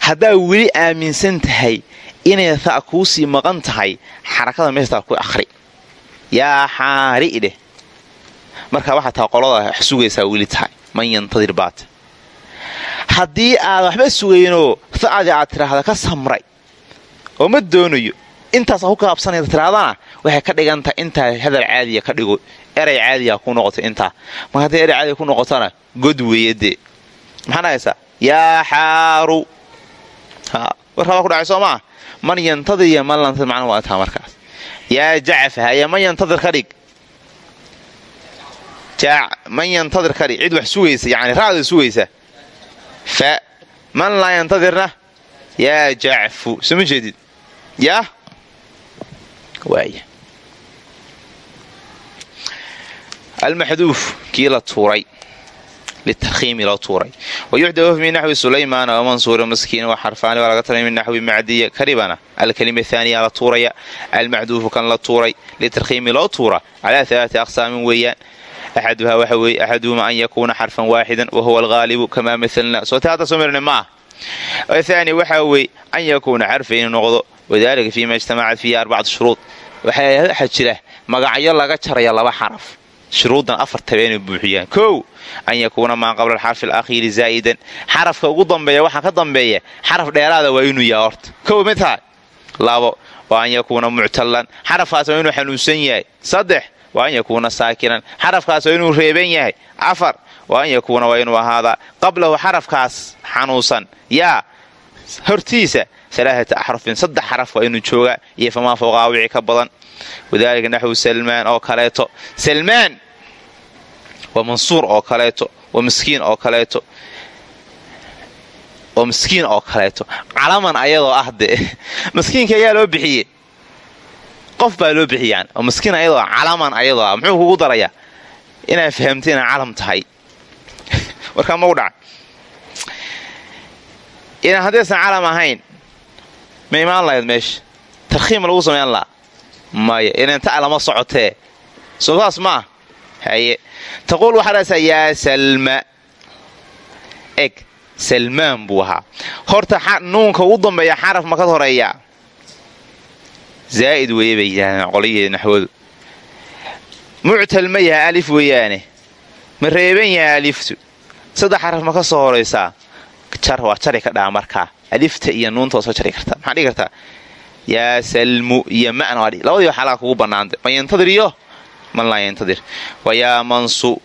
Haddaa weli aaminsan tahay inay ra' kuu sii maqan tahay xarakada meestaa ku akhri. Yaa xaari dheh marka taa qolada sugaysaa weli tahay. Man yantadir baata haddii aad waxba sugaynoo ra'adii aad tidhaahda ka samray oo ma doonayo intaas ku kaabsanayda tidhahdana waxay ka dhigantahay intaa hadal caadiya ka dhigo eray caadiya ku noqoto intaa. Mar hadday eray caadiya ku noqotona god weeye dee maxaa dhahaysaa yaa xaaru. Warkabaa ku dhacay soo maa man yantadir iyo man lantadir macna waa taa markaas. Yaa jacfa haya man yantadir ka dhig. Man yantadir ka dhig. Cid wax sugaysa yani ra'da sugaysa. Fa man laa yantadirna yaa jacfu. Soo ma jeedid yaa? Waaya almaxduuf kii la tuuray litarkhiimi loo tuuray wayuxdafu min naxwi sulaymaana wamansuuri maskiin wa xarfaani waa laga taray min naxwi macdiya karibana alkalima haaniya la tuuraya almaxduufu kan la tuuray litarkhiimi loo tuura calaa alaati aqsaamin weeyaan axaduhaa waxa weeye axaduhuma an yakuuna xarfan waaxidan wa huwa alghaalibu kamaa mahalna soo ta hadda soo mirni maah aani waxaa weeye an yakuuna xarfa inuu noqdo wadalika fiima ijtamacat fiihi arbacatu shuruud waxaa jira magacyo laga jaraya laba xaraf shuruuddan afar tabeenay buuxiyaan. Kow an yakuuna maa qabla alxarfi alakhiiri zaa'idan. Xarafka ugu dambeeya waxaa ka dambeeya xaraf dheeraada waa inuu yahay horta. Kow mid tahay labo waa an yakuuna muctallan. Xarafkaas waa inuu xanuunsan yahay. Saddex waa an yakuuna saakinan. Xarafkaas waa inuu reeban yahay. Afar waa an yakuuna waa inuu ahaadaa. Qablahu xarafkaas xanuunsan. Yaa hortiisa alaaata axrufin. Saddex xaraf waa inuu joogaa. Iyo famaa fowqaa wixii ka badan. Wadaalika naxwu salmaan oo kaleeto. Salmaan waa mansuur oo kaleeto waa miskiin oo kaleeto waa miskiin oo kaleeto. Calaman ayadoo ah dee. (laughs) Miskiinka ayaa loo bixiye qof baa loo bixiyaan. Oo miskiin ayadoo calaman ayadoo ah. Muxuu kugu darayaa? Inaad fahamta inaa calam tahay. (laughs) Warkaa magu dhaca inaan haddaysan calam ahayn ma imaan lahayd meesha tarkhiim lagu samayn laha maya inanta lama socotee. Soo saas maa haye taquul waxaa dhahaysaa yaa salma eg salmaan buu ahaa horta nuunka ugu dambeeya xaraf ma ka horeeyaa zaa'id weeye bay yidhahdeen qolihii naxwadu muctal ma yaha alif weeyaane ma reeban yaha aliftu saddex xaraf ma ka soo horaysaa jar waa jari ka dhaa markaa alifta iyo nuunta waa soo jari kartaa maxaa man laa yantadir wayaa mansu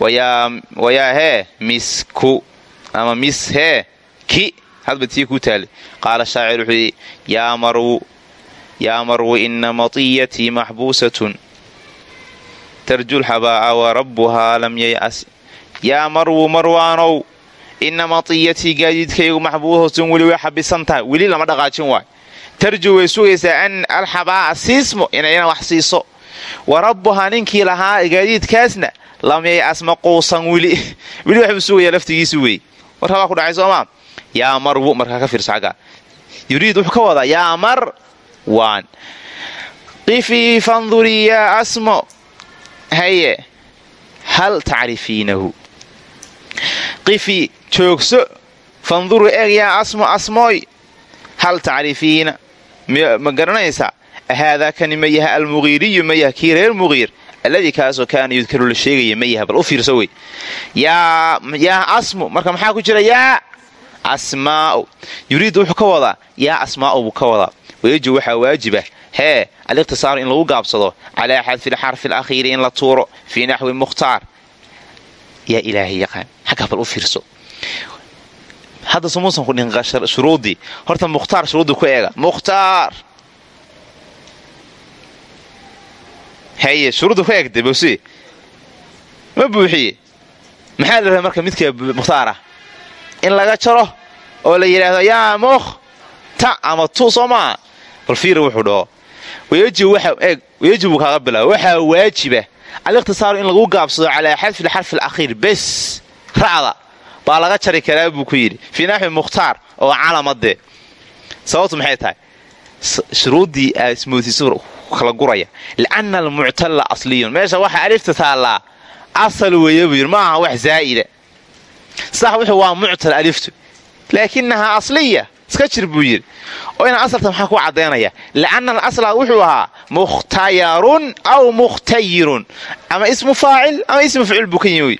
wayaa hee misku. Ama mis hee ki. Hadba tii ku taale qaala shaacir wuxuu yidhi yaa marwu yaa marwu ina matiyatii maxbuusatun tarjul xabaa'a wa rabbuhaa lam yay'as. Yaa marwu marwaanow ina matiyatii gaadiidkaygu maxbuusatun weli way xabisan tahay weli lama dhaqaajin waay. Tarju way sugaysaa an alxabaa'a siismo inayna wa rabbuhaa ninkii lahaa gaadiidkaasna lam yay'as ma quusan weli (laughs) weli waxbuu sugayaa laftigiisu wey. War rabaa ku dhacay soomaa yaa marwu markaa ka fiirso xagga. Yuriid wuxuu ka wadaa yaa mar waan. Qifii fandurii yaa asmo haye hal tacrifiinahu. Qifii joogso fanduru eeg yaa asmo asmooy hal tacrifiina. Ma garanaysaa haadaa kani ma yaha almuqiiriyu ma yaha kii reer muqiir alladii kaasoo kaana yudkaru la sheegaya ma yaha bal u fiirso wey yaa asmu marka maxaa ku jira yaa asmaa'u yuriidu wuxuu ka wadaa yaa asmaa'u buu ka wadaa wayajibu waxaa waajiba hee aliqtisaaru in lagu gaabsado calaa xadfi lxarfi alakhiiri in la tuuro fii naxwi mukhtaar yaa ilaahay yaqaan xaggaa bal u fiirso hadda sumuusan ku dhinqa shuruuddii horta mukhtaar shuruuddii ku eega mukhtaar haye shuruudda ku eegtay bose ma buuxiye maxaa la rabaa marka midka mukhtaar in laga jaro oo la yidhaahdo yaa mukh ta ama tu soo maa bal fiira wuxuu dhaho wayajibu kaaga bilaabo waxaa waajiba aliqtisaaru in lagu gaabsado calaa xadfi lxarfi alakhiir bes ra'da baa laga jari karaa buu ku yidhi fii naxwi oo calamadee sababtu maxay tahay shuruuddii aasmoodisa kala guraya. Lianna almuctalla asliyun. Meesha waxa alifta taallaa asal weeye buu yidhi ma aha wax zaa'ida. Sax wuxuu waa muctal aliftu laakinahaa asliya iska jir buu yidhi. Oo inaan asalta maxaa ku caddaynaya lianna alasla wuxuu ahaa mukhtayarun aw mukhtayirun ama ismu faacil ama ismu mafcuul buu ka yimi.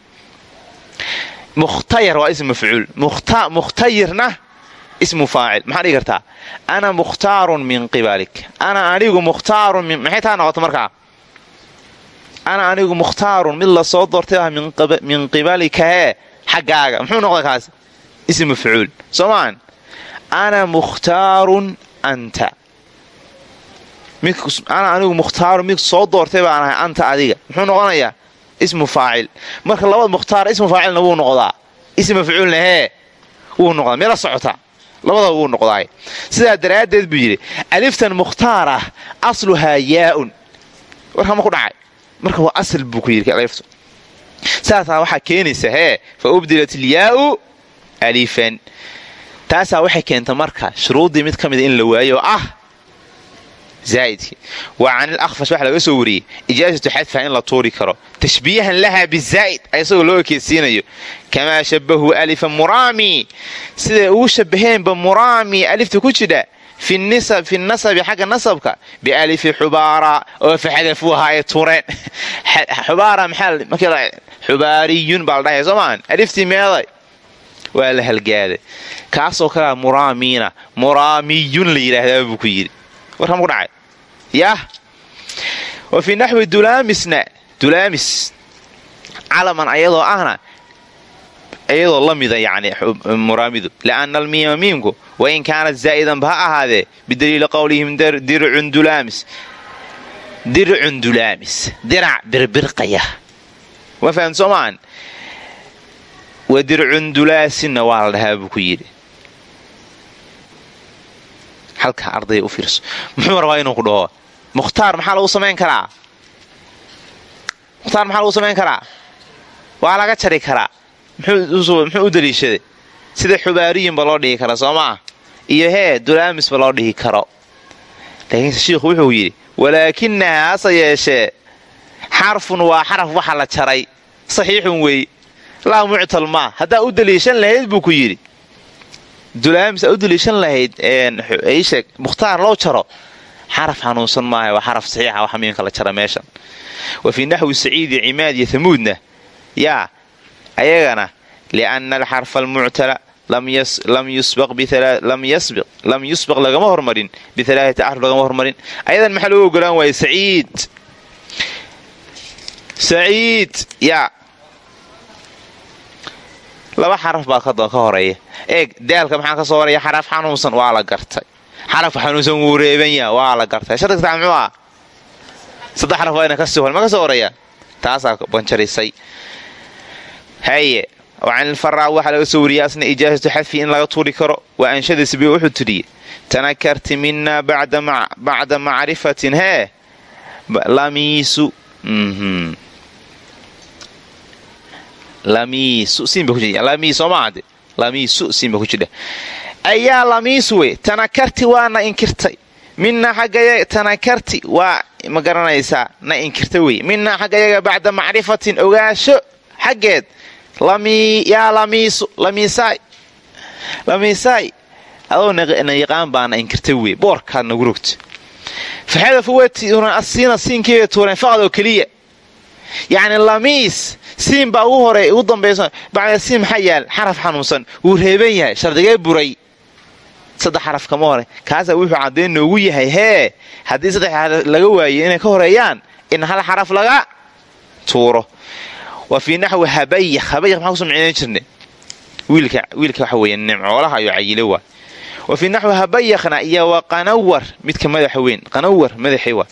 Mukhtayar waa ismu mafcuul mukhtayirna ismu faacil. Maxaa dhigi kartaa? Ana mukhtaarun min qibalik. Ana anigu mukhtaarun maxay taa noqota markaa? Ana anigu mukhtaarun mid la soo doortay ah min qibalika hee xaggaaga. Muxuu noqda kaas? Ism mafcuul soomaan ana mukhtaarun anta. Ana anigu mukhtaarun mid soo doortay baan ahay anta adiga. Muxuu noqonayaa ismu faacil. Marka labada mukhtaar ismu faacilna wuu noqdaa. Ism mafcuulna hee wuu noqdaa. Meela socotaa labadaba wuu noqdaay sidaa daraaddeed buu yidhi aliftan mukhtaar ah asluhaa yaaun. Warka ma ku dhacay. Marka waa asal buu ku yidhi aliftu. Saasaa waxaa keenaysa hee fa ubdilat ilyaau alifan. Taasaa waxay keenta marka shuruuddii mid ka mida in la waayo oo ah zaa'idkii. Wa canil akhfash waxaa laga soo wariyey ijaasatu xadfaha in la tuuri karo tashbiihan laha bizaa'id isagoo loo ekeysiinayo kamaa shabbahuu alifa muraami siday ugu shabaheenba muraami alifta ku jidha fi nasabi xagga nasabka bialifi xubaara oo faxadafuuha ay tureen xubaara maxaa xubaariyun baa la dhahaya soo maan aliftii meeday waa la halgaaday kaasoo kalea muraamiina muraamiyun la yidhaahdaa buu ku yidhi warka ma ku dhacay yaah wa fii dulaamis calaman ayadoo ahna iyadoo la mida yani muraamidu. Lianna almiima miimku wain kaanat zaa'idanba ha ahaadee bidaliili qowlihim dircun dulaamis dircun dulaamis dirac birbirqaya. Ma fahan soomaan wa dircun dulaasinna waa la dhahaa buu ku yidhi. Halkaa ardaya u fiirso. Muxuu rabaa inuu ku dhaho? Mukhtaar maxaa lagu samayn karaa mukhtaar maxaa lagu samayn karaa? Waa laga jari karaa. Muxuu u daliishaday? Sida xubaariyinba loo dhihi kara soo maa iyo hee dulaamisba loo dhihi karo. Laakiinse shiikhu wuxuu yidhi walaakinaha hase yeeshee xarfun waa xaraf waxa la jaray saxiixun weey. Laa muctal maa haddaa u daliishan lahayd buu ku yidhi. Dulaamis aa u daliishan lahayd sheeg mukhtaar loo jaro xaraf xanuunsan maaha waa xaraf saxiixa waxa miimka la jara meeshan wa fii naxwi saciidi cimaad iyo hamuudna yaa ayagana lianna alxarfa almuctala lam yusbaq lagama hormarin bialaaati axruf lagama hormarin. Ayadan maxaa loogu ogolaan waaya saciid saciid yaa laba xaraf baa ka horreeya. Eeg daalka maxaa ka soo horaya xaraf xanuunsan waa la gartay. Xarafka xanuunsan wuu reeban yaha waa la gartay. Shardigta muxuu ah saddex xaraf waa ina ka sii hor ma ka soo horaya? Taasaa banjarisay. Haye can ilfaraa waxaa laga soo wariyay asna ijaasatu in laga tuuri karo. Waa anshada sibi wuxuu tidhi tanakarti mina bacda macrifatin hee? Lamiisu ayaa lamiis wey? Tanakarti waana inkirtay. Minaa xaggaya tanakarti waa ma garanaysaa na inkirta wey minaa xagga yaga bacda macrifatin ogaansho xaggeed yaa lamiisaay adoo na yaqaan baana inkirta wey boorkaad nagu rogta faxadafu way tuureen asiina siinkiibay tuureen faqad oo keliya. Yacni lamiis siin baa ugu hore ugu dambayso. Bacda siin maxaa yaal? Xaraf xanuunsan. Wuu reeban yahay shardigee buray saddex xaraf kama hore. Kaasaa wuxuu caddayn noogu yahay hee haddii saddex laga waayo inay ka horeeyaan in hal xaraf laga tuuro. Wa fii naxwi habayaq habayaq maxaa ku soo micnayn jirnay. Wiilka waxa weeye nimcoolaha ayuu cayilo waa. Wa fii naxwi habayaqna iyo wa qanawar midka madaxa weyn qanawar madaxii waa.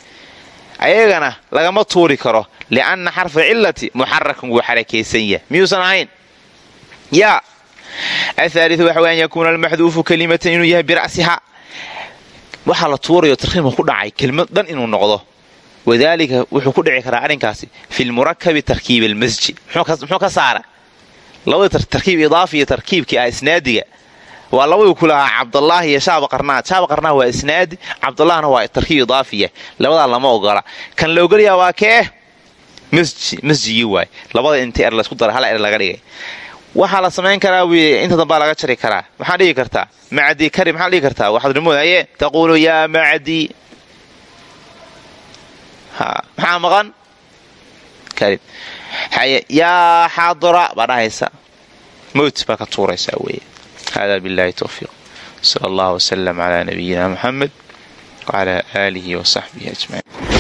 Ayagana lagama tuuri karo lianna xarfa cilati muxarakun wuu xarakaysan yahay. Miyuusan ahayn? Yaa athaaliu waxa an yakuuna almaxduufu kalimatan inuu yahay bira'siha waxaa la tuurayo tarkiimka ku dhacay kelimad dhan inuu noqdo wadaalika wuxuu ku dhici karaa arrinkaasi fi lmurakabi tarkiib almasji muxuu ka saara labada tarkiib idaafi iyo tarkiibkii ah isnaadiga waa labaduu ku lahaa cabdallaahi iyo shaaba qarnaad shaaba qarnaad waa isnaadi cabdallahna waa tarkiib idaafiya labadaa lama ogola kan la ogolyaa waa kee masjigii waay labada inta er laysku dara hal er laga dhigay waxaa la samayn karaa wy inta dambaa laga jari karaa. Maxaa dhigi kartaa? Macdi kari maxaa dhigi kartaa? Waxaad rimoodaye taquulu yaa macdi. Maxaa maqan? Karim. Yaa xaadira baa dhahaysa. Mowt baa ka tuuraysaa weeye. Hada billahi towfiiq sala allah wslm cla nabiyina muxamed wcla aalihi wasaxbihi ajmaciin